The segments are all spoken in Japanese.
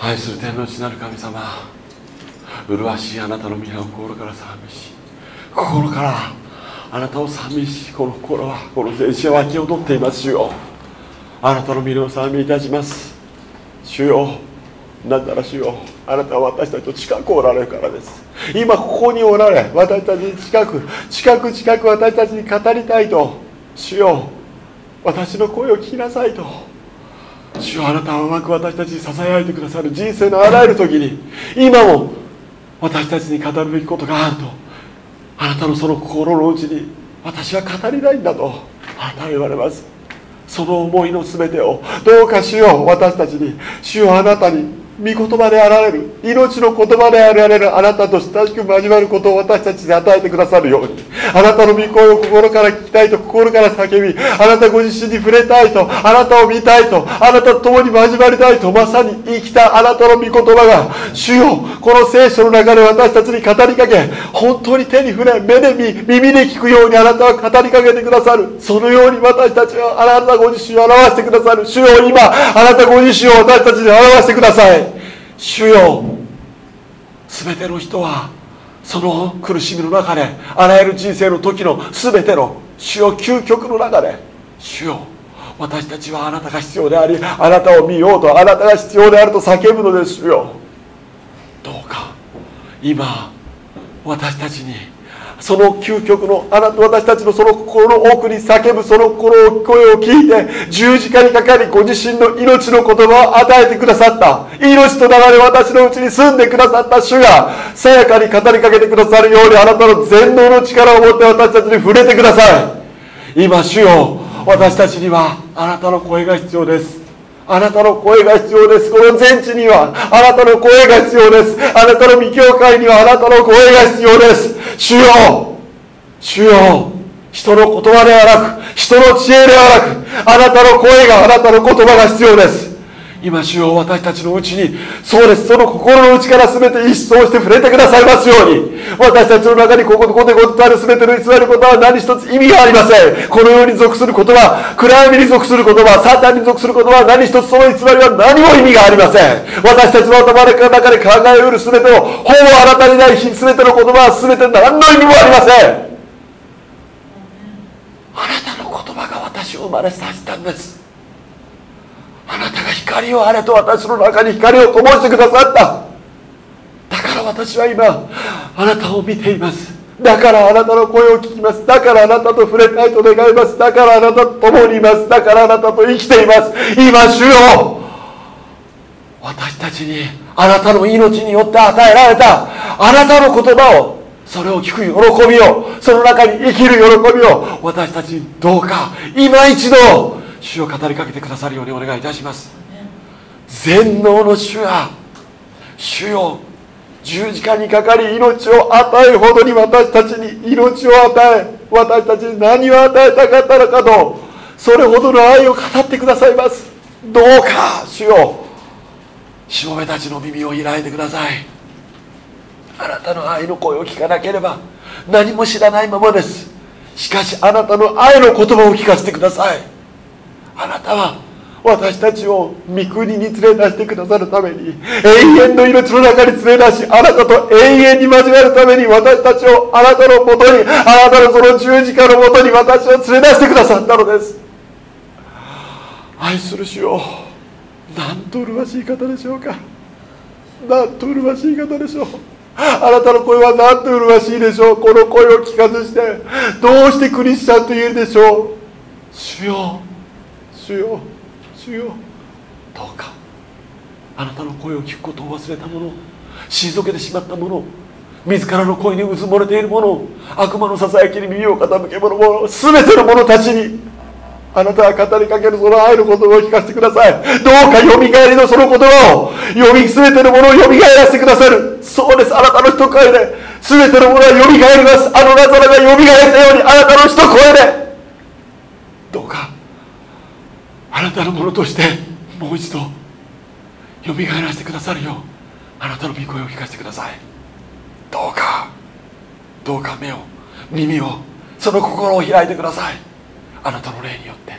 愛する天の父なる神様麗しいあなたの皆を心から賛美し心からあなたを賛美しこの心はこの全身は湧き踊っています主よ。あなたの皆を賛美いたします。主よなぜなら主よあなたは私たちと近くおられるからです。今ここにおられ私たちに近く近く近く私たちに語りたいと主よ私の声を聞きなさいと。主はあなたはうまく私たちに支え合えてくださる人生のあらゆる時に今も私たちに語るべきことがあるとあなたのその心の内に私は語りたいんだとあなたは言われます。その思いの全てをどうか主よ私たちに主よあなたに御言葉であられる命の言葉であられるあなたと親しく交わることを私たちに与えてくださるようにあなたの御声を心から聞きたいと心から叫びあなたご自身に触れたいとあなたを見たいとあなたと共に交わりたいとまさに生きたあなたの御言葉が主よこの聖書の中で私たちに語りかけ本当に手に触れ目で見耳で聞くようにあなたは語りかけてくださる。そのように私たちはあなたご自身を表してくださる。主よ今あなたご自身を私たちに表してください。主よ。全ての人はその苦しみの中であらゆる人生の時の全ての主よ究極の中で主よ私たちはあなたが必要でありあなたを見ようとあなたが必要であると叫ぶのですよ。どうか今私たちにその究極のあなた私たちのその心の奥に叫ぶその心を声を聞いて十字架にかかりご自身の命の言葉を与えてくださった。命となられ私のうちに住んでくださった主がさやかに語りかけてくださるようにあなたの全能の力を持って私たちに触れてください。今主よ私たちにはあなたの声が必要です。あなたの声が必要です。この全地にはあなたの声が必要です。あなたの未教会にはあなたの声が必要です。主よ主よ人の言葉ではなく、人の知恵ではなく、あなたの声があなたの言葉が必要です。今主よ私たちのうちにそうです。その心の内から全て一掃して触れてくださいますように。私たちの中にこことこでご伝える全ての偽りことは何一つ意味がありませんこの世に属する言葉暗闇に属する言葉サタンに属する言葉は何一つその偽りは何も意味がありません私たちの頭の中で考えうる全てをほぼあなたにない全ての言葉は全て何の意味もありませんあなたの言葉が私を生まれさせたんですあなたが光をあれと私の中に光を灯してくださった。だから私は今あなたを見ています。だからあなたの声を聞きます。だからあなたと触れたいと願います。だからあなたと共にいます。だからあなたと生きています。今主よ私たちにあなたの命によって与えられたあなたの言葉をそれを聞く喜びをその中に生きる喜びを私たちにどうか今一度主を語りかけてくださるようにお願いいたします。全能の主や主よ十字架にかかり命を与えるほどに私たちに命を与え私たちに何を与えたかったのかとそれほどの愛を語ってくださいます。どうか主よ。しもべたちの耳を開いてください。あなたの愛の声を聞かなければ何も知らないままです。しかしあなたの愛の言葉を聞かせてください。あなたは私たちを御国に連れ出してくださるために永遠の命の中に連れ出しあなたと永遠に交わるために私たちをあなたのもとにあなたのその十字架のもとに私を連れ出してくださったのです。愛する主よなんと麗しい方でしょうか。なんと麗しい方でしょう。あなたの声はなんと麗しいでしょう。この声を聞かずしてどうしてクリスチャンと言えるでしょう。主よ主よ主よ。どうかあなたの声を聞くことを忘れた者退けてしまった者自らの声にうずもれている者悪魔のささやきに耳を傾ける者全ての者たちにあなたは語りかけるその愛の言葉を聞かせてください。どうかよみがえりのその言葉をよみ全てのものをよみがえらせてくださる。そうですあなたの一声で全てのものはよみがえります。あのナザラがよみがえったようにあなたの一声で。どうかあなたのものとしてもう一度よみがえらせてくださるようあなたの御声を聞かせてください。どうかどうか目を耳をその心を開いてください。あなたの霊によって。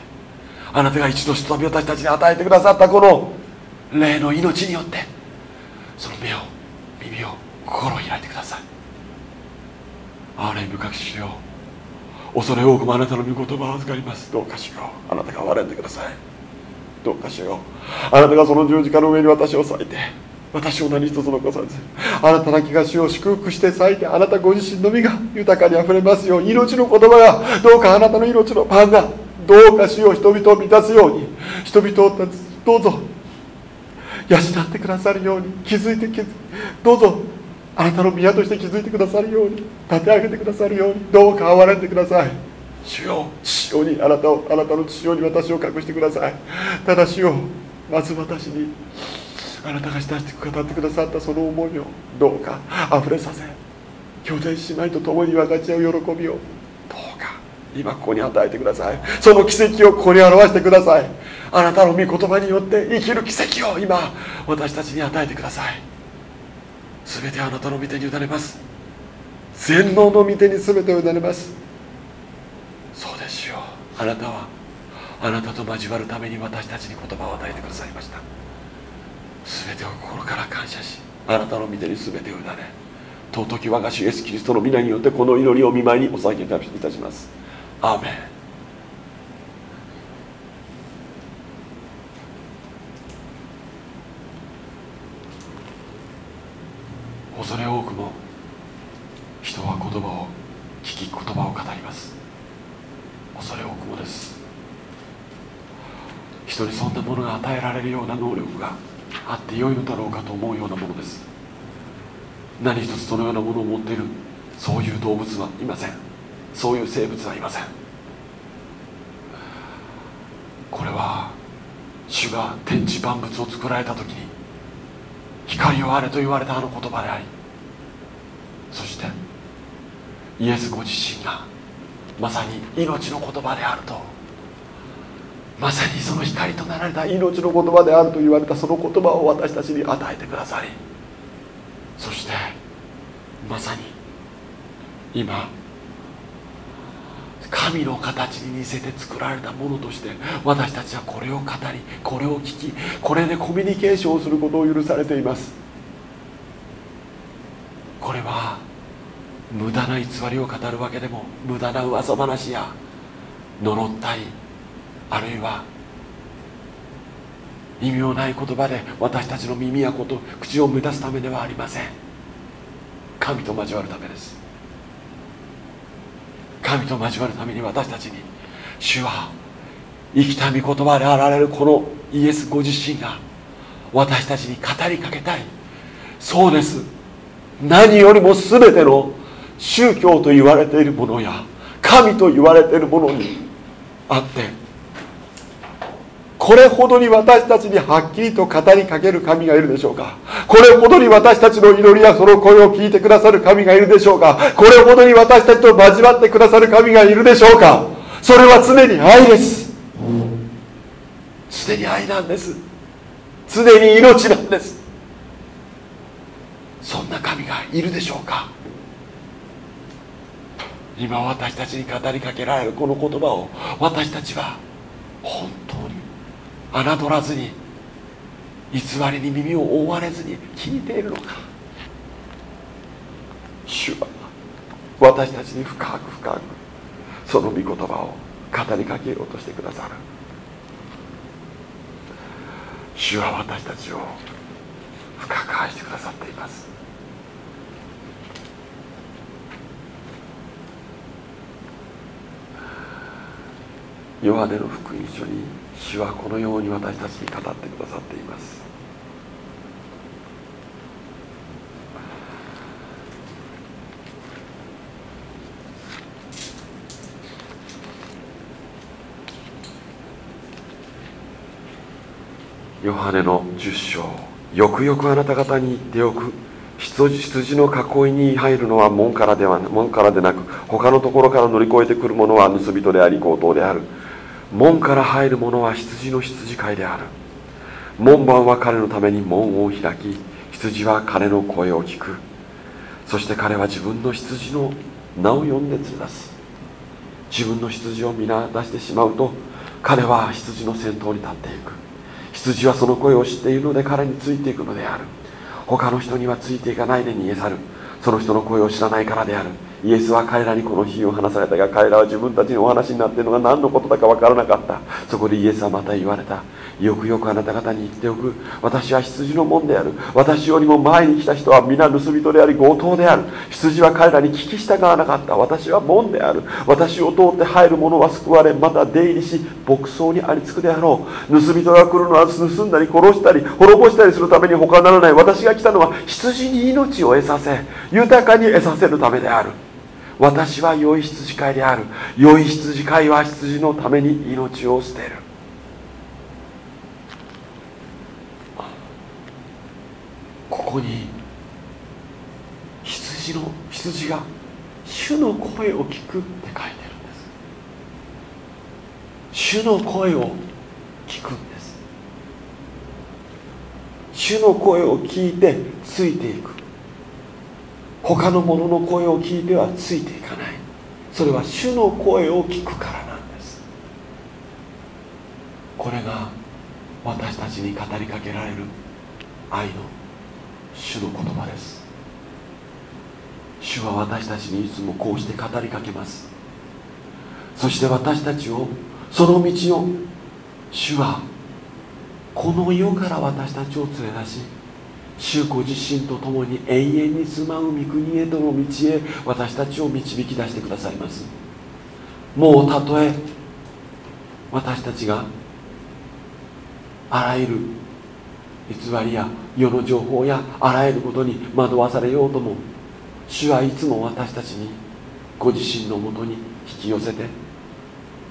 あなたが一度一度私たちに与えてくださったこの霊の命によって。その目を耳を心を開いてください。憐れみ深くしよ。う恐れ多くもあなたの御言葉を預かります。どうかしよう。あなたが憐れんでください。どうかしよう。あなたがその十字架の上に私を裂いて。私を何一つ残さず。あなただけが主を祝福して咲いて。あなたご自身の身が豊かにあふれますように。命の言葉が。どうかあなたの命のパンが。どうか主を人々を満たすように。人々をどうぞ。養ってくださるように。気づいて。どうぞ。あなたの宮として気づいてくださるように立て上げてくださるようにどうか憐れんでください。主よ父親にあなたをあなたの父親に私を隠してください。ただ主よまず私にあなたが親しく語ってくださったその思いをどうか溢れさせ兄弟姉妹と共に分かち合う喜びをどうか今ここに与えてください。その奇跡をここに表してください。あなたの御言葉によって生きる奇跡を今私たちに与えてください。全てあなたの御手に委ねます。全能の御手に全てを委ねます。そうですよ。あなたはあなたと交わるために私たちに言葉を与えてくださいました。全てを心から感謝しあなたの御手に全てを委ね尊き我が主イエスキリストの皆によってこの祈りを見舞いにお捧げいたします。アーメン。恐れ多くも人は言葉を聞き言葉を語ります。恐れ多くもです。人にそんなものが与えられるような能力があってよいのだろうかと思うようなものです。何一つそのようなものを持っているそういう動物はいません。そういう生物はいません。これは主が天地万物を作られた時に光をあれと言われたあの言葉でありそしてイエスご自身がまさに命の言葉であるとまさにその光となられた命の言葉であると言われたその言葉を私たちに与えてくださりそしてまさに今神の形に似せて作られたものとして私たちはこれを語りこれを聞きこれでコミュニケーションをすることを許されています。これは無駄な偽りを語るわけでも無駄な噂話や呪ったりあるいは意味のない言葉で私たちの耳やこと口を満たすためではありません。神と交わるためです。神と交わるために私たちに主は生きた御言葉であられるこのイエスご自身が私たちに語りかけたい。そうです。何よりも全ての宗教と言われているものや神と言われているものにあってこれほどに私たちにはっきりと語りかける神がいるでしょうか？これほどに私たちの祈りやその声を聞いてくださる神がいるでしょうか？これほどに私たちと交わってくださる神がいるでしょうか？それは常に愛です。常に愛なんです。常に命なんです。そんな神がいるでしょうか？今私たちに語りかけられるこの言葉を私たちは本当に侮らずに偽りに耳を覆われずに聞いているのか。主は私たちに深く深くその御言葉を語りかけようとしてくださる。主は私たちを深く愛してくださっています。ヨハネの福音書に主はこのように私たちに語ってくださっています。ヨハネの10章。よくよくあなた方に言っておく。羊の囲いに入るのは門からでは門からでなく他のところから乗り越えてくる者は盗人であり強盗である。門から入る者は羊の羊飼いである。門番は彼のために門を開き羊は彼の声を聞く。そして彼は自分の羊の名を呼んで連れ出す。自分の羊を皆出してしまうと彼は羊の先頭に立っていく。羊はその声を知っているので彼についていくのである。他の人にはついていかないで逃げ去る。その人の声を知らないからである。イエスは彼らにこの比喩を話されたが彼らは自分たちにお話になっているのが何のことだか分からなかった。そこでイエスはまた言われた。よくよくあなた方に言っておく。私は羊の門である。私よりも前に来た人は皆盗人であり強盗である。羊は彼らに聞き従わなかった。私は門である。私を通って入る者は救われまた出入りし牧草にありつくであろう。盗人が来るのは盗んだり殺したり滅ぼしたりするために他ならない。私が来たのは羊に命を得させ豊かに得させるためである。私は良い羊飼いである。良い羊飼いは羊のために命を捨てる。ここに羊の羊が主の声を聞くって書いてるんです。主の声を聞くんです。主の声を聞いてついていく。他の者の声を聞いてはついていかない。それは主の声を聞くからなんです。これが私たちに語りかけられる愛の主の言葉です。主は私たちにいつもこうして語りかけます。そして私たちをその道を主はこの世から私たちを連れ出し主ご自身と共に永遠に住まう御国へとの道へ私たちを導き出してくださいます。もうたとえ私たちがあらゆる偽りや世の情報やあらゆることに惑わされようとも主はいつも私たちにご自身のもとに引き寄せて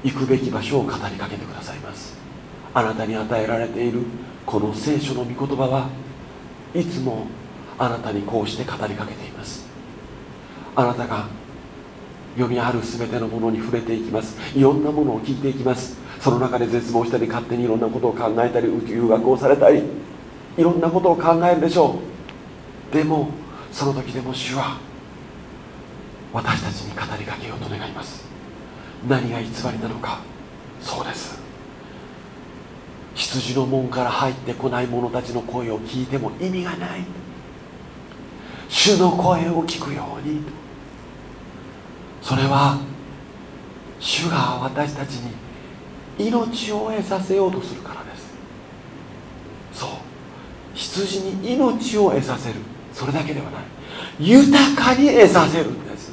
行くべき場所を語りかけてくださいます。あなたに与えられているこの聖書の御言葉はいつもあなたにこうして語りかけています。あなたが読みある全てのものに触れていきます。いろんなものを聞いていきます。その中で絶望したり勝手にいろんなことを考えたり誘惑をされたりいろんなことを考えるでしょう。でもその時でも主は私たちに語りかけようと願います。何が偽りなのか。そうです。羊の門から入ってこない者たちの声を聞いても意味がない。主の声を聞くように。それは主が私たちに命を得させようとするからです。そう。羊に命を得させる。それだけではない。豊かに得させるんです。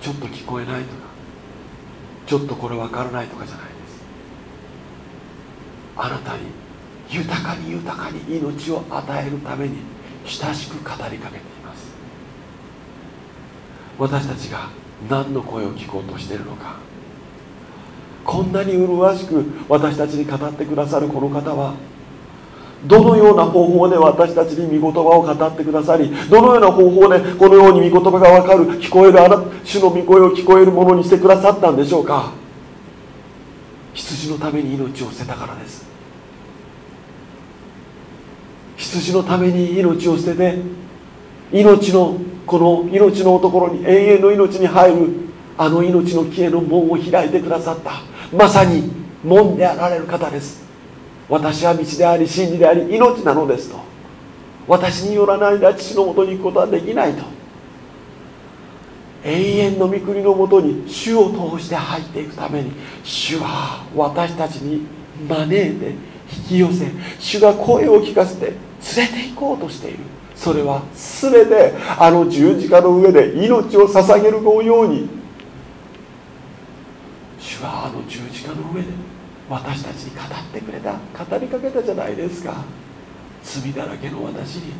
ちょっと聞こえないとか。ちょっとこれ分からないとかじゃないです。あなたに豊かに豊かに命を与えるために親しく語りかけています。私たちが何の声を聞こうとしているのか。こんなに麗しく私たちに語ってくださるこの方はどのような方法で私たちに御言葉を語ってくださりどのような方法でこのように御言葉が分かる聞こえるあな主の御声を聞こえるものにしてくださったんでしょうか。羊のために命を捨てたからです。羊のために命を捨てて命のこの命のところに永遠の命に入るあの命の木への門を開いてくださったまさに門であられる方です。私は道であり真理であり命なのですと。私によらないで父のもとに行くことはできないと。永遠の御国のもとに主を通して入っていくために主は私たちに招いて引き寄せ主が声を聞かせて連れて行こうとしている。それは全てあの十字架の上で命を捧げるように。主はあの十字架の上で私たちに語ってくれた。語りかけたじゃないですか。罪だらけの私に。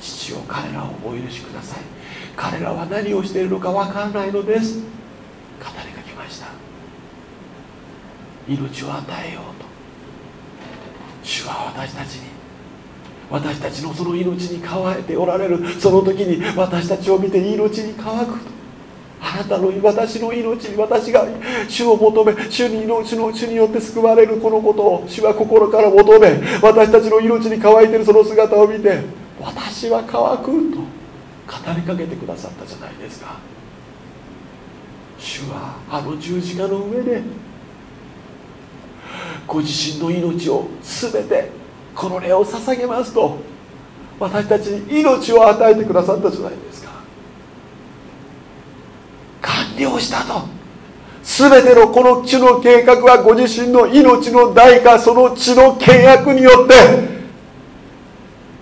父を彼らをお許しください。彼らは何をしているのか分からないのです。語りかけました。命を与えようと。主は私たちに。私たちのその命に乾えておられる。その時に私たちを見て命に乾くと。あなたの私の命に私が主を求め主に命の主によって救われるこのことを主は心から求め私たちの命に乾いているその姿を見て私は乾くと語りかけてくださったじゃないですか。主はあの十字架の上でご自身の命を全てこの礼を捧げますと私たちに命を与えてくださったじゃないですか完了したと。全てのこの地の計画はご自身の命の代価その地の契約によって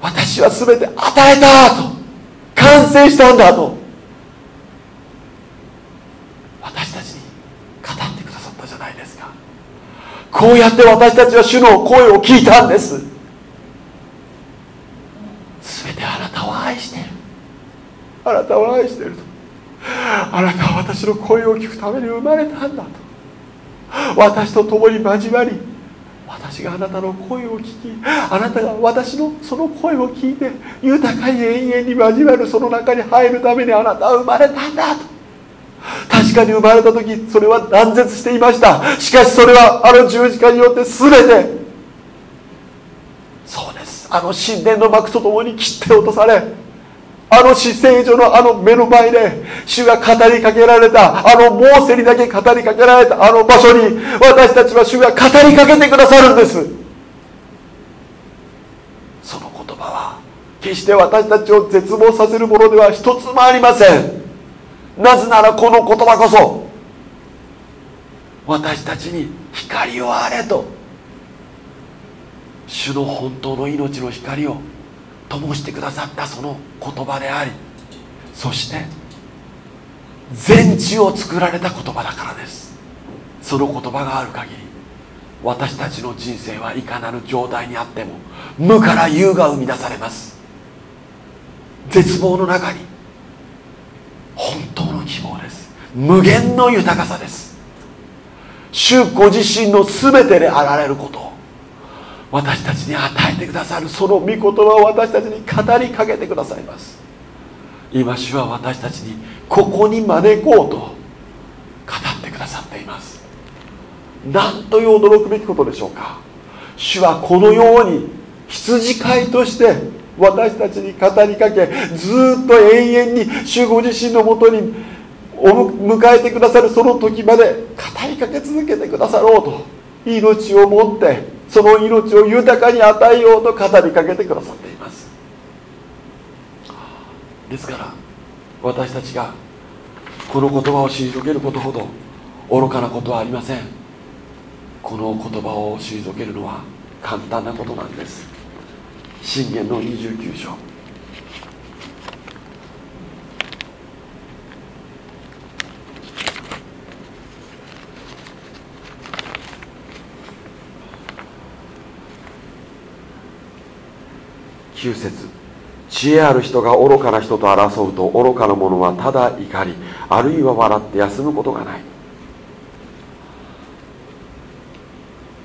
私は全て与えたと。完成したんだと。私たちに語ってくださったじゃないですか。こうやって私たちは主の声を聞いたんです。全てあなたを愛してる。あなたを愛していると。あなたは私の声を聞くために生まれたんだと。私と共に交わり私があなたの声を聞きあなたが私のその声を聞いて豊かに永遠に交わるその中に入るためにあなたは生まれたんだと。確かに生まれた時それは断絶していました。しかしそれはあの十字架によって全て。そうです。あの神殿の幕とともに切って落とされあの死聖所のあの目の前で主が語りかけられたあのモーセにだけ語りかけられたあの場所に私たちは主が語りかけてくださるんです。その言葉は決して私たちを絶望させるものでは一つもありません。なぜならこの言葉こそ私たちに光をあれと主の本当の命の光を灯してくださったその言葉でありそして全地を作られた言葉だからです。その言葉がある限り私たちの人生はいかなる状態にあっても無から有が生み出されます。絶望の中に本当の希望です。無限の豊かさです。主ご自身の全てであられることを私たちに与えてくださるその御言葉を私たちに語りかけてくださいます。今主は私たちにここに招こうと語ってくださっています。なんという驚くべきことでしょうか。主はこのように羊飼いとして私たちに語りかけずっと永遠に主ご自身のもとに迎えてくださるその時まで語りかけ続けてくださろうと命をもってその命を豊かに与えようと語りかけてくださっています。ですから私たちがこの言葉を退けることほど愚かなことはありません。この言葉を退けるのは簡単なことなんです。信玄の29章。9節知恵ある人が愚かな人と争うと愚かな者はただ怒りあるいは笑って休むことがない。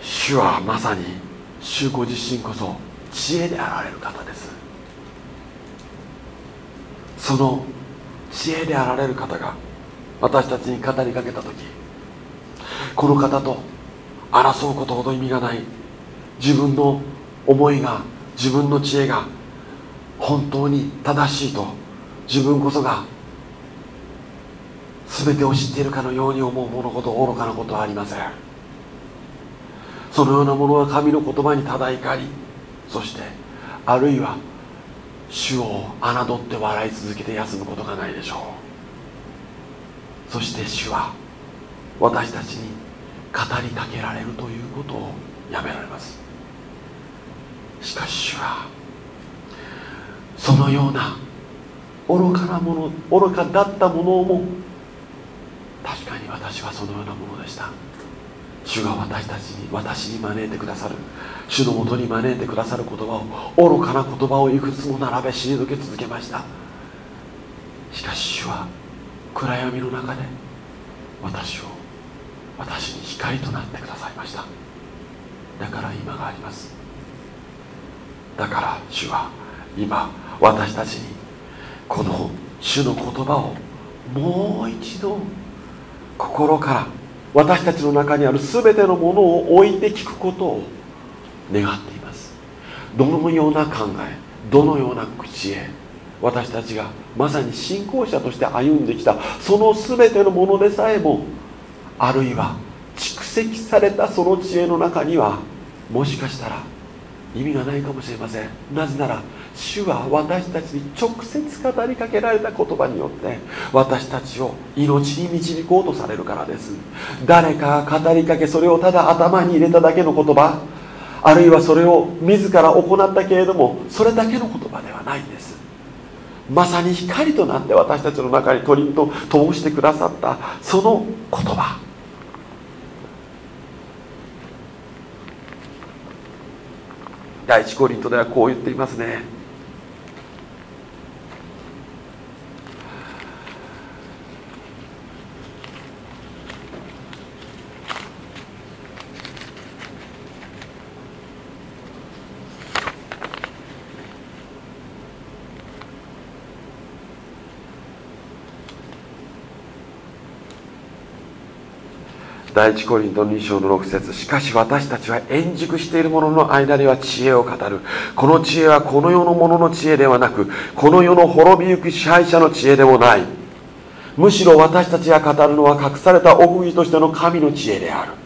主はまさに主ご自身こそ知恵であられる方です。その知恵であられる方が私たちに語りかけた時この方と争うことほど意味がない自分の思いが自分の知恵が本当に正しいと自分こそが全てを知っているかのように思うものほど愚かなことはありません。そのようなものは神の言葉にただ怒りそしてあるいは主を侮って笑い続けて休むことがないでしょう。そして主は私たちに語りかけられるということをやめられます。しかし主はそのような愚かなもの愚かだったものをも確かに私はそのようなものでした。主が私たちに私に招いてくださる。主のもとに招いてくださる言葉を愚かな言葉をいくつも並べ退け続けました。しかし主は暗闇の中で私を私に光となってくださいました。だから今があります。だから主は今私たちにこの主の言葉をもう一度心から私たちの中にある全てのものを置いて聞くことを願っています。どのような考えどのような口へ私たちがまさに信仰者として歩んできたその全てのものでさえもあるいは蓄積されたその知恵の中にはもしかしたら意味がないかもしれません。なぜなら主は私たちに直接語りかけられた言葉によって私たちを命に導こうとされるからです。誰かが語りかけそれをただ頭に入れただけの言葉あるいはそれを自ら行ったけれどもそれだけの言葉ではないんです。まさに光となって私たちの中に取りと通してくださったその言葉。第一コリントではこう言っていますね。第一コリント2章の6節しかし私たちは円熟している者の間には知恵を語る。この知恵はこの世の者の知恵ではなくこの世の滅びゆく支配者の知恵でもない。むしろ私たちが語るのは隠された奥義としての神の知恵である。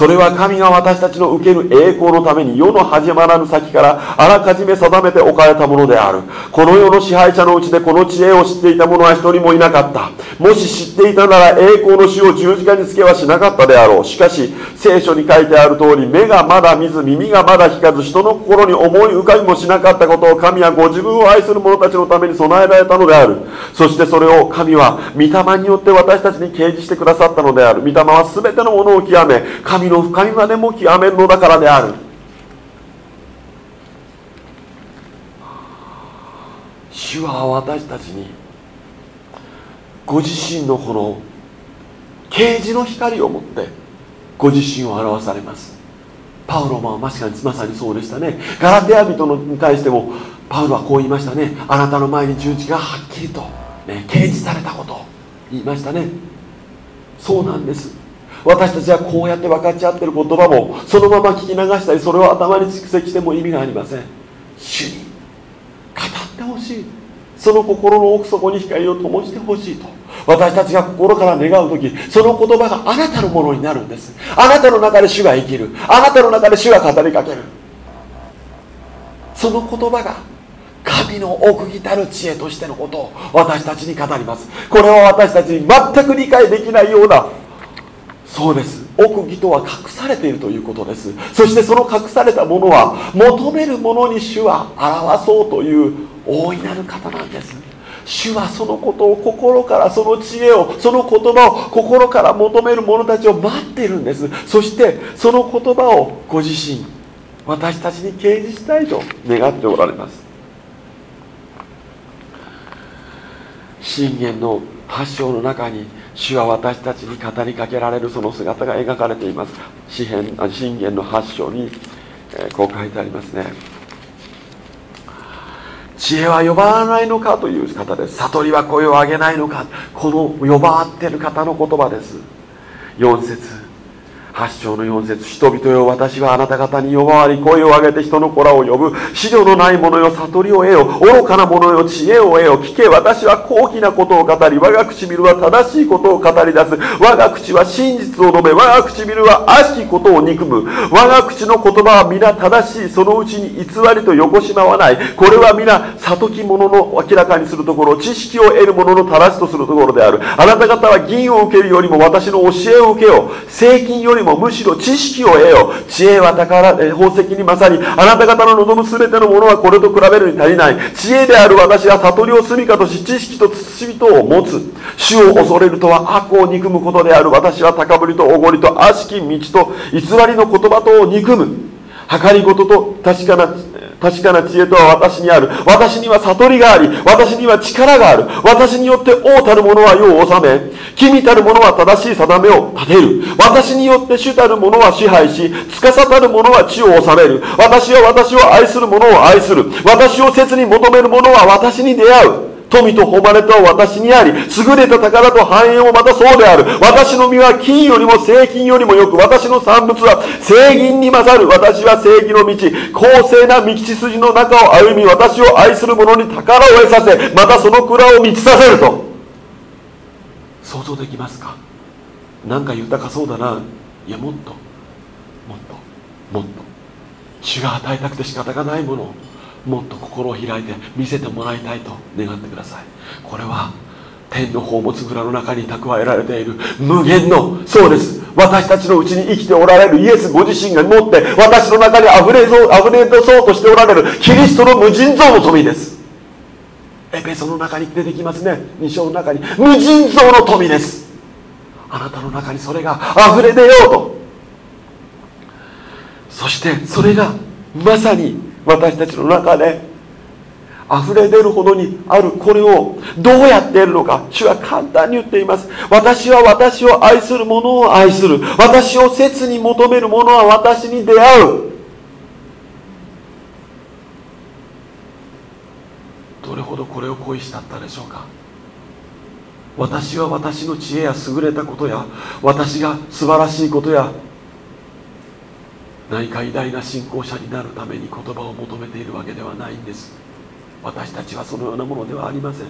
それは神が私たちの受ける栄光のために世の始まらぬ先からあらかじめ定めておかれたものである。この世の支配者のうちでこの知恵を知っていた者は一人もいなかった。もし知っていたなら栄光の死を十字架につけはしなかったであろう。しかし聖書に書いてある通り目がまだ見ず耳がまだ聞かず人の心に思い浮かびもしなかったことを神はご自分を愛する者たちのために備えられたのである。そしてそれを神は御霊によって私たちに掲示してくださったのである。御霊は全てのものを極め神の深みまでも極めるのだからである。主は私たちにご自身のこの啓示の光を持ってご自身を表されます。パウロもまさにまさにそうでしたね。ガラテヤ人に対してもパウロはこう言いましたね。あなたの前に十字がはっきりと、ね、掲示されたことを言いましたね。そうなんです。私たちはこうやって分かち合ってる言葉もそのまま聞き流したりそれを頭に蓄積しても意味がありません。主に語ってほしい。その心の奥底に光を灯してほしいと。私たちが心から願う時その言葉があなたのものになるんです。あなたの中で主が生きる。あなたの中で主が語りかける。その言葉が神の奥義たる知恵としてのことを私たちに語ります。これは私たちに全く理解できないようなそうです。奥義とは隠されているということです。そしてその隠されたものは求めるものに主は表そうという大いなる方なんです。主はそのことを心からその知恵をその言葉を心から求める者たちを待っているんです。そしてその言葉をご自身私たちに掲示したいと願っておられます。信玄の発祥の中に主は私たちに語りかけられるその姿が描かれています。詩篇信玄の8章に、えー、こう書いてありますね。知恵は呼ばわないのかという方です。悟りは声を上げないのか。この呼ばわってる方の言葉です。4節。8章の4節人々よ私はあなた方に呼ばわり声を上げて人の子らを呼ぶ。資料のない者よ悟りを得よ愚かな者よ知恵を得よ。聞け私は高貴なことを語り我が唇は正しいことを語り出す。我が口は真実を述べ我が唇は悪しきことを憎む。我が口の言葉は皆正しいそのうちに偽りと横しまわない。これは皆悟き者の明らかにするところ知識を得る者の正しとするところである。あなた方は銀を受けるよりも私の教えを受けよう。税金よりもむしろ知識を得よ。う知恵は宝宝石に勝りあなた方の望む全てのものはこれと比べるに足りない。知恵である私は悟りを住みかとし知識と慎みとを持つ。主を恐れるとは悪を憎むことである。私は高ぶりとおごりと悪しき道と偽りの言葉とを憎む。計りごとと確かな確かな知恵とは私にある。私には悟りがあり、私には力がある。私によって王たる者は世を治め、君たる者は正しい定めを立てる。私によって主たる者は支配し、司たる者は地を治める。私は私を愛する者を愛する。私を切に求める者は私に出会う。富と誉れとは私にあり、優れた宝と繁栄もまたそうである。私の身は金よりも正金よりもよく、私の産物は正銀に勝る。私は正義の道、公正な道筋の中を歩み、私を愛する者に宝を得させ、またその蔵を満ちさせると。想像できますか？なんか豊かそうだな。いやもっともっともっと主が与えたくて仕方がないものをもっと心を開いて見せてもらいたいと願ってください。これは天の宝物蔵の中に蓄えられている。無限のそうです。私たちのうちに生きておられるイエスご自身が持って私の中に溢れ溢れ出そうとしておられる。キリストの無尽蔵の富です。エペソの中に出てきますね。2章の中に。無尽蔵の富です。あなたの中にそれが溢れ出ようと。そしてそれがまさに私たちの中で溢れ出るほどにあるこれをどうやってやるのか主は簡単に言っています。私は私を愛する者を愛する。私を切に求める者は私に出会う。どれほどこれを恋したったでしょうか。私は私の知恵や優れたことや私が素晴らしいことや何か偉大な信仰者になるために言葉を求めているわけではないんです。私たちはそのようなものではありません。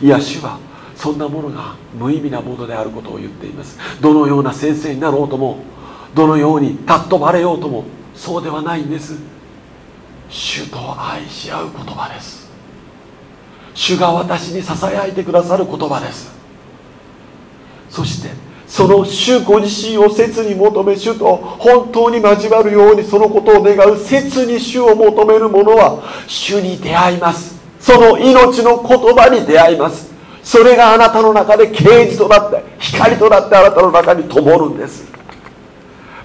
いや主はそんなものが無意味なものであることを言っています。どのような先生になろうともどのように尊ばれようともそうではないんです。主と愛し合う言葉です。主が私にささやいてくださる言葉です。そしてその主ご自身を切に求め主と本当に交わるようにそのことを願う切に主を求める者は主に出会います。その命の言葉に出会います。それがあなたの中で啓示となって光となってあなたの中に灯るんです。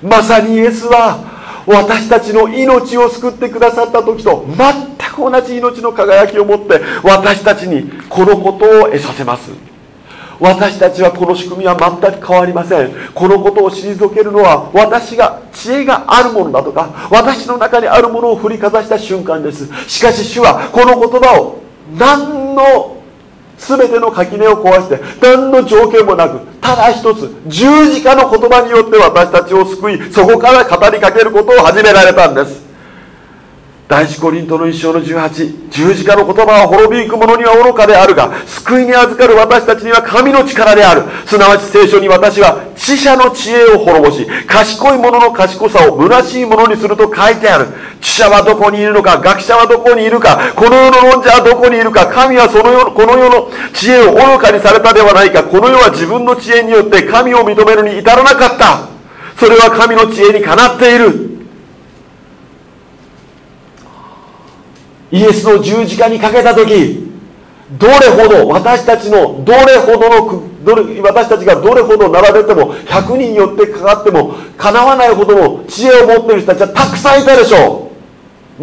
まさにイエスは私たちの命を救ってくださった時と全く同じ命の輝きを持って私たちにこのことを得させます。私たちはこの仕組みは全く変わりません。このことを退けるのは私が知恵があるものだとか私の中にあるものを振りかざした瞬間です。しかし主はこの言葉を何の全ての垣根を壊して何の条件もなくただ一つ十字架の言葉によって私たちを救いそこから語りかけることを始められたんです。第一コリントの一章の18十字架の言葉は滅びゆく者には愚かであるが救いに預かる私たちには神の力である。すなわち聖書に私は知者の知恵を滅ぼし賢い者の賢さを虚しいものにすると書いてある。知者はどこにいるのか学者はどこにいるかこの世の論者はどこにいるか神はその世この世の知恵を愚かにされたではないかこの世は自分の知恵によって神を認めるに至らなかった。それは神の知恵にかなっている。イエスの十字架にかけた時どれほど私たちのどれほどのどれ私たちがどれほど並べても100人よってかかってもかなわないほどの知恵を持っている人たちはたくさんいたでしょう。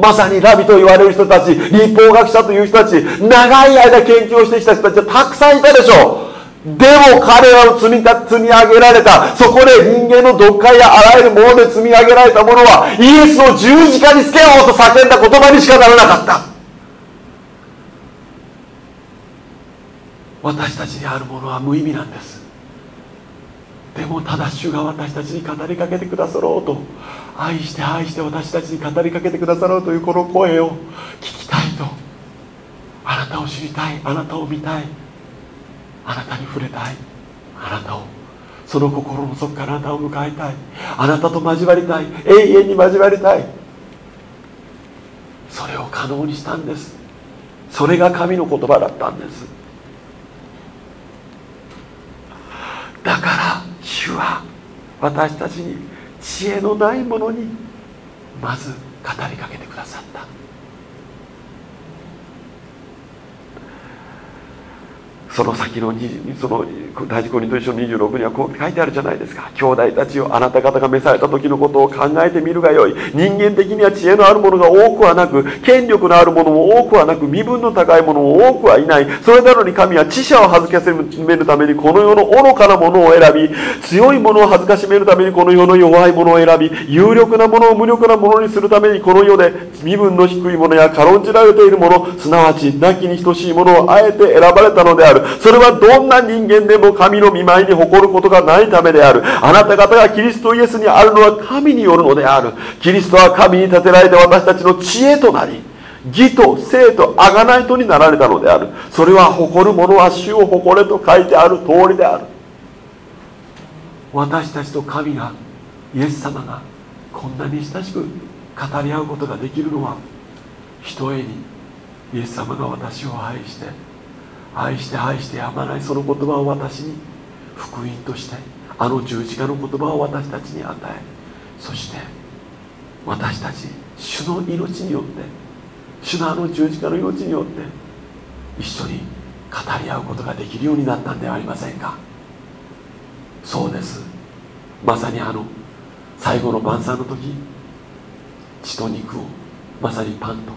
まさにラビと言われる人たち立法学者という人たち長い間研究をしてきた人たちはたくさんいたでしょう。でも彼らを積みた積み上げられたそこで人間の読解やあらゆるもので積み上げられたものはイエスを十字架につけようと叫んだ言葉にしかならなかった。私たちにあるものは無意味なんです。でもただ主が私たちに語りかけてくださろうと愛して愛して私たちに語りかけてくださろうというこの声を聞きたいとあなたを知りたいあなたを見たいあなたに触れたい。あなたを。その心の底からあなたを迎えたい。あなたと交わりたい。永遠に交わりたい。それを可能にしたんです。それが神の言葉だったんです。だから主は私たちに知恵のないものにまず語りかけてくださった。その先のその大事故人と一緒の26にはこう書いてあるじゃないですか。兄弟たちをあなた方が召された時のことを考えてみるがよい。人間的には知恵のあるものが多くはなく権力のあるものも多くはなく身分の高いものも多くはいない。それなのに神は知者を恥ずかしめるためにこの世の愚かなものを選び強いものを恥ずかしめるためにこの世の弱いものを選び有力なものを無力なものにするためにこの世で身分の低いものや軽んじられているものすなわち亡きに等しいものをあえて選ばれたのである。それはどんな人間でも神の見舞いに誇ることがないためである。あなた方がキリストイエスにあるのは神によるのである。キリストは神に立てられて私たちの知恵となり義と生と贖いとになられたのである。それは誇る者は主を誇れと書いてある通りである。私たちと神がイエス様がこんなに親しく語り合うことができるのはひとえにイエス様が私を愛して愛して愛してやまないその言葉を私に福音としてあの十字架の言葉を私たちに与えそして私たち主の命によって主のあの十字架の命によって一緒に語り合うことができるようになったんではありませんか。そうです。まさにあの最後の晩餐の時血と肉をまさにパンと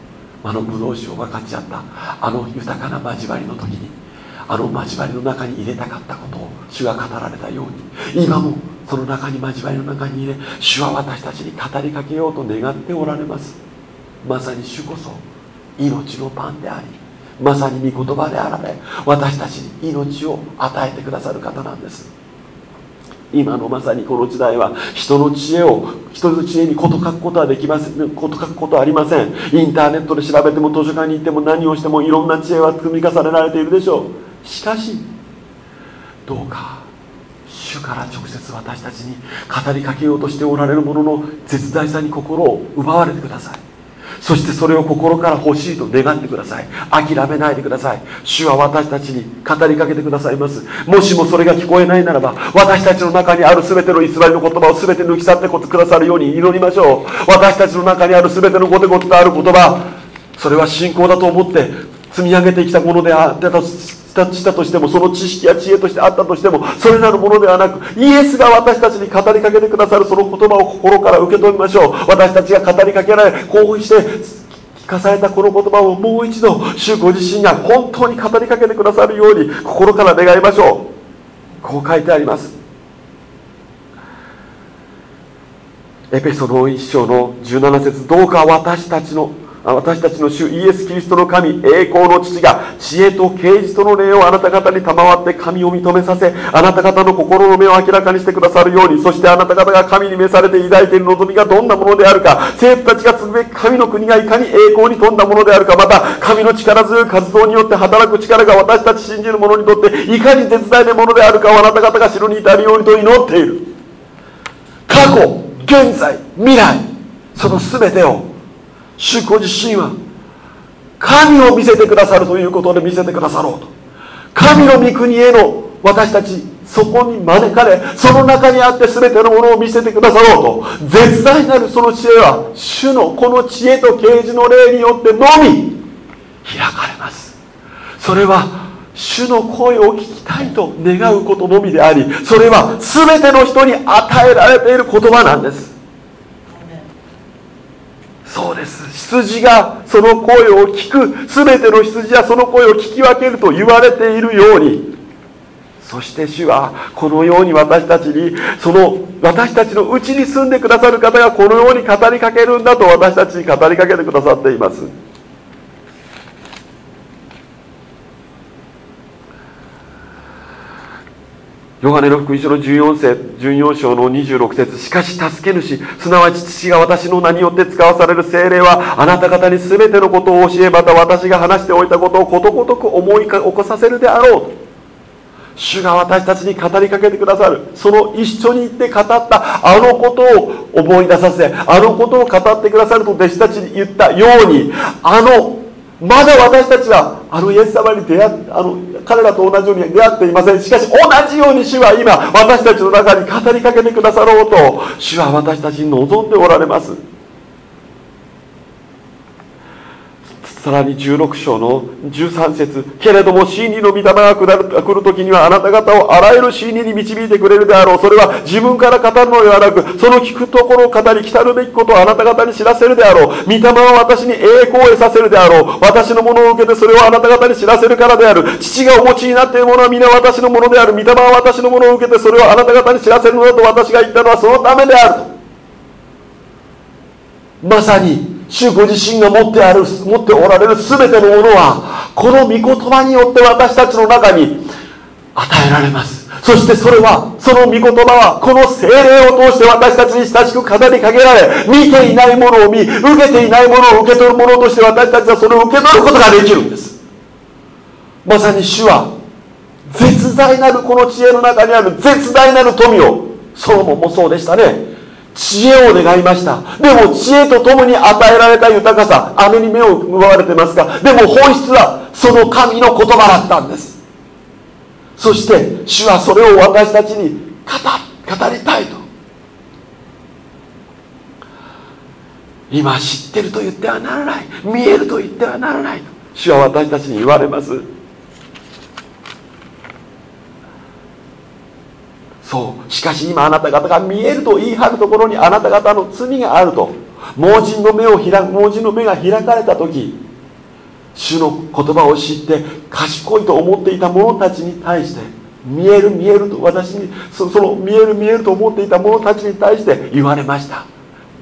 あのブドウ酒を分かち合った。あの豊かな交わりの時にあの交わりの中に入れたかったことを主が語られたように今もその中に交わりの中に入れ主は私たちに語りかけようと願っておられます。まさに主こそ命のパンでありまさに御言葉であられ私たちに命を与えてくださる方なんです。今のまさにこの時代は人の知恵を人の知恵に事欠くことはできません事欠くことはありません。インターネットで調べても図書館に行っても何をしてもいろんな知恵は積み重ねられているでしょう。しかしどうか主から直接私たちに語りかけようとしておられるものの絶大さに心を奪われてください。そしてそれを心から欲しいと願ってください。諦めないでください。主は私たちに語りかけてくださいます。もしもそれが聞こえないならば私たちの中にある全ての偽りの言葉を全て抜き去ってくださるように祈りましょう。私たちの中にある全てのごてごてのある言葉それは信仰だと思って積み上げてきたものであったとしたとしてもその知識や知恵としてあったとしてもそれなるものではなくイエスが私たちに語りかけてくださるその言葉を心から受け止めましょう。私たちが語りかけられ興奮して聞かされたこの言葉をもう一度主ご自身が本当に語りかけてくださるように心から願いましょう。こう書いてあります。エペソの一章の17節どうか私たちの私たちの主イエス・キリストの神栄光の父が知恵と啓示との霊をあなた方に賜って神を認めさせあなた方の心の目を明らかにしてくださるようにそしてあなた方が神に召されて抱いている望みがどんなものであるか生徒たちが継ぐべき神の国がいかに栄光に富んだものであるかまた神の力強い活動によって働く力が私たち信じる者にとっていかに絶大なものであるかをあなた方が知るに至るようにと祈っている。過去現在未来その全てを主ご自身は神を見せてくださるということで見せてくださろうと。神の御国への私たちそこに招かれその中にあって全てのものを見せてくださろうと。絶大なるその知恵は主のこの知恵と啓示の霊によってのみ開かれます。それは主の声を聞きたいと願うことのみでありそれは全ての人に与えられている言葉なんです。そうです羊がその声を聞く全ての羊はその声を聞き分けると言われているように。そして主はこのように私たちにその私たちのうちに住んでくださる方がこのように語りかけるんだと私たちに語りかけてくださっています。ヨハネの福音書の14節14章の26節しかし助け主すなわち父が私の名によって使わされる精霊はあなた方に全てのことを教えまた私が話しておいたことをことごとく思い起こさせるであろう。主が私たちに語りかけてくださるその一緒に行って語ったあのことを思い出させあのことを語ってくださると弟子たちに言ったようにあのまだ私たちはあのイエス様に出会あの彼らと同じように出会っていません。しかし同じように主は今私たちの中に語りかけてくださろうと主は私たちに望んでおられます。さらに16章の13節けれども真理の御霊が来る時にはあなた方をあらゆる真理に導いてくれるであろう。それは自分から語るのではなくその聞くところを語り来たるべきことをあなた方に知らせるであろう。御霊は私に栄光を得させるであろう。私のものを受けてそれをあなた方に知らせるからである。父がお持ちになっているものは皆私のものである。御霊は私のものを受けてそれをあなた方に知らせるのだと私が言ったのはそのためである。まさに主ご自身が持ってある持っておられる全てのものはこの御言葉によって私たちの中に与えられます。そしてそれはその御言葉はこの精霊を通して私たちに親しく語りかけられ見ていないものを見受けていないものを受け取るものとして私たちはそれを受け取ることができるんです。まさに主は絶大なるこの知恵の中にある絶大なる富をソロモンもそうでしたね。知恵を願いました。でも知恵とともに与えられた豊かさ雨に目を奪われてますがでも本質はその神の言葉だったんです。そして主はそれを私たちに語語りたいと。今知ってると言ってはならない。見えると言ってはならないと。主は私たちに言われます。そう。しかし今あなた方が見えると言い張るところにあなた方の罪があると。盲人の目を開盲人の目が開かれた時主の言葉を知って賢いと思っていた者たちに対して見える見えると私にその見える見えると思っていた者たちに対して言われました。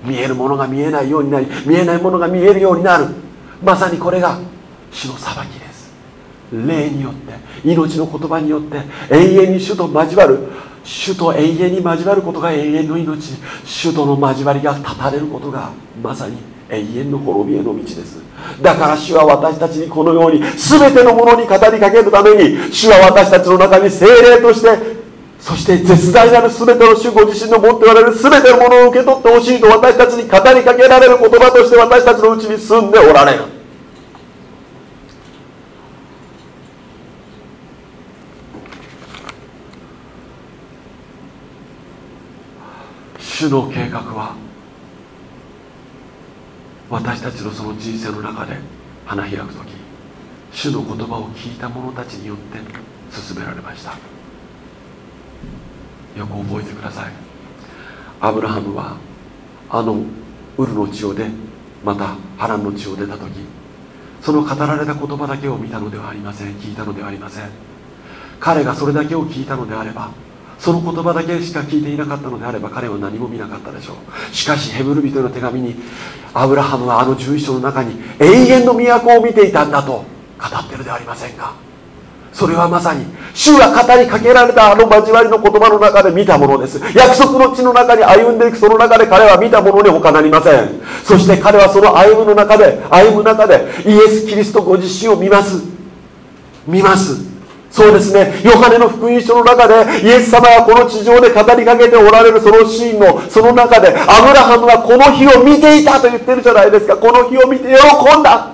見えるものが見えないようになり見えないものが見えるようになる。まさにこれが主の裁きです。霊によって命の言葉によって永遠に主と交わる主と永遠に交わることが永遠の命。主との交わりが断たれることがまさに永遠の滅びへの道です。だから主は私たちにこのように全てのものに語りかけるために主は私たちの中に精霊としてそして絶大なる全ての主ご自身の持っておられる全てのものを受け取ってほしいと私たちに語りかけられる言葉として私たちのうちに住んでおられる。主の計画は私たちのその人生の中で花開く時主の言葉を聞いた者たちによって進められました。よく覚えてください。アブラハムはあのウルの地を出またハランの地を出た時その語られた言葉だけを見たのではありません聞いたのではありません。彼がそれだけを聞いたのであればその言葉だけしか聞いていなかったのであれば彼は何も見なかったでしょう。しかしヘブル人の手紙にアブラハムはあの11章の中に永遠の都を見ていたんだと語ってるではありませんかそれはまさに主が語りかけられたあの交わりの言葉の中で見たものです。約束の地の中に歩んでいくその中で彼は見たものに他なりません。そして彼はその歩むの中で歩む中でイエス・キリストご自身を見ます。見ます。そうですね。ヨハネの福音書の中でイエス様がこの地上で語りかけておられるそのシーンのその中でアブラハムはこの日を見ていたと言ってるじゃないですか。この日を見て喜んだ。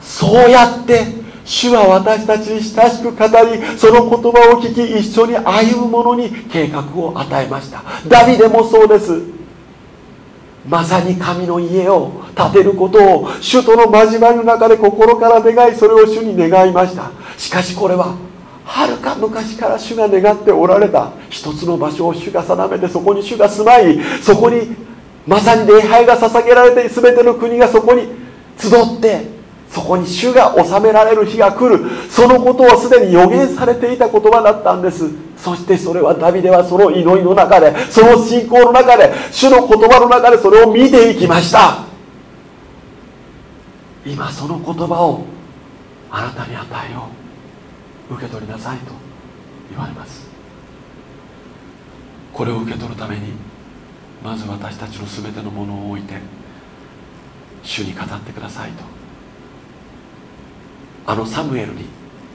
そうやって主は私たちに親しく語りその言葉を聞き一緒に歩む者に計画を与えました。ダビデもそうです。まさに神の家を建てることを主との交わりの中で心から願いそれを主に願いました。しかしこれははるか昔から主が願っておられた一つの場所を主が定めてそこに主が住まいそこにまさに礼拝が捧げられて全ての国がそこに集ってそこに主が治められる日が来る。そのことをすでに予言されていた言葉だったんです。そしてそれはダビデはその祈りの中でその信仰の中で主の言葉の中でそれを見ていきました。今その言葉をあなたに与えよう。受け取りなさいと言われます。これを受け取るためにまず私たちの全てのものを置いて主に語ってくださいと。あのサムエルに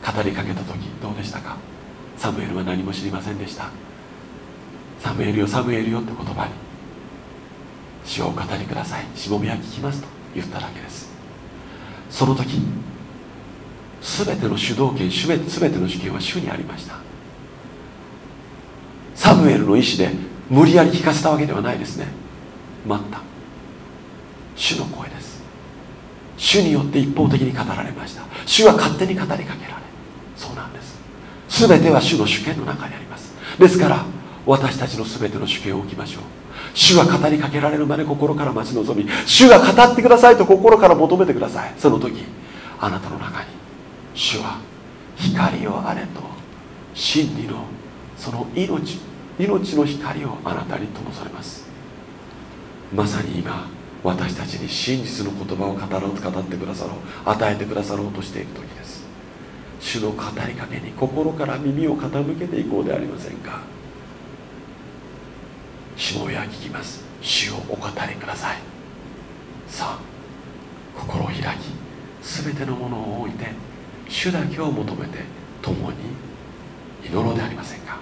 語りかけた時どうでしたか？サムエルは何も知りませんでした。サムエルよサムエルよって言葉に主をお語りください。しもべは聞きますと言っただけです。その時全ての主導権全ての主権は主にありました。サムエルの意思で無理やり聞かせたわけではないですね。待った。主の声です。主によって一方的に語られました。主は勝手に語りかけられ全ては主の主権の中にあります。ですから私たちの全ての主権を置きましょう。主が語りかけられるまで心から待ち望み主が語ってくださいと心から求めてください。その時あなたの中に主は光をあれと真理のその命命の光をあなたに灯されます。まさに今私たちに真実の言葉を語ろうと語ってくださろう与えてくださろうとしている時主の語りかけに心から耳を傾けていこうではありませんか？下親は聞きます。主をお語りください。さあ心を開き全てのものを置いて主だけを求めて共に祈ろうではありませんか？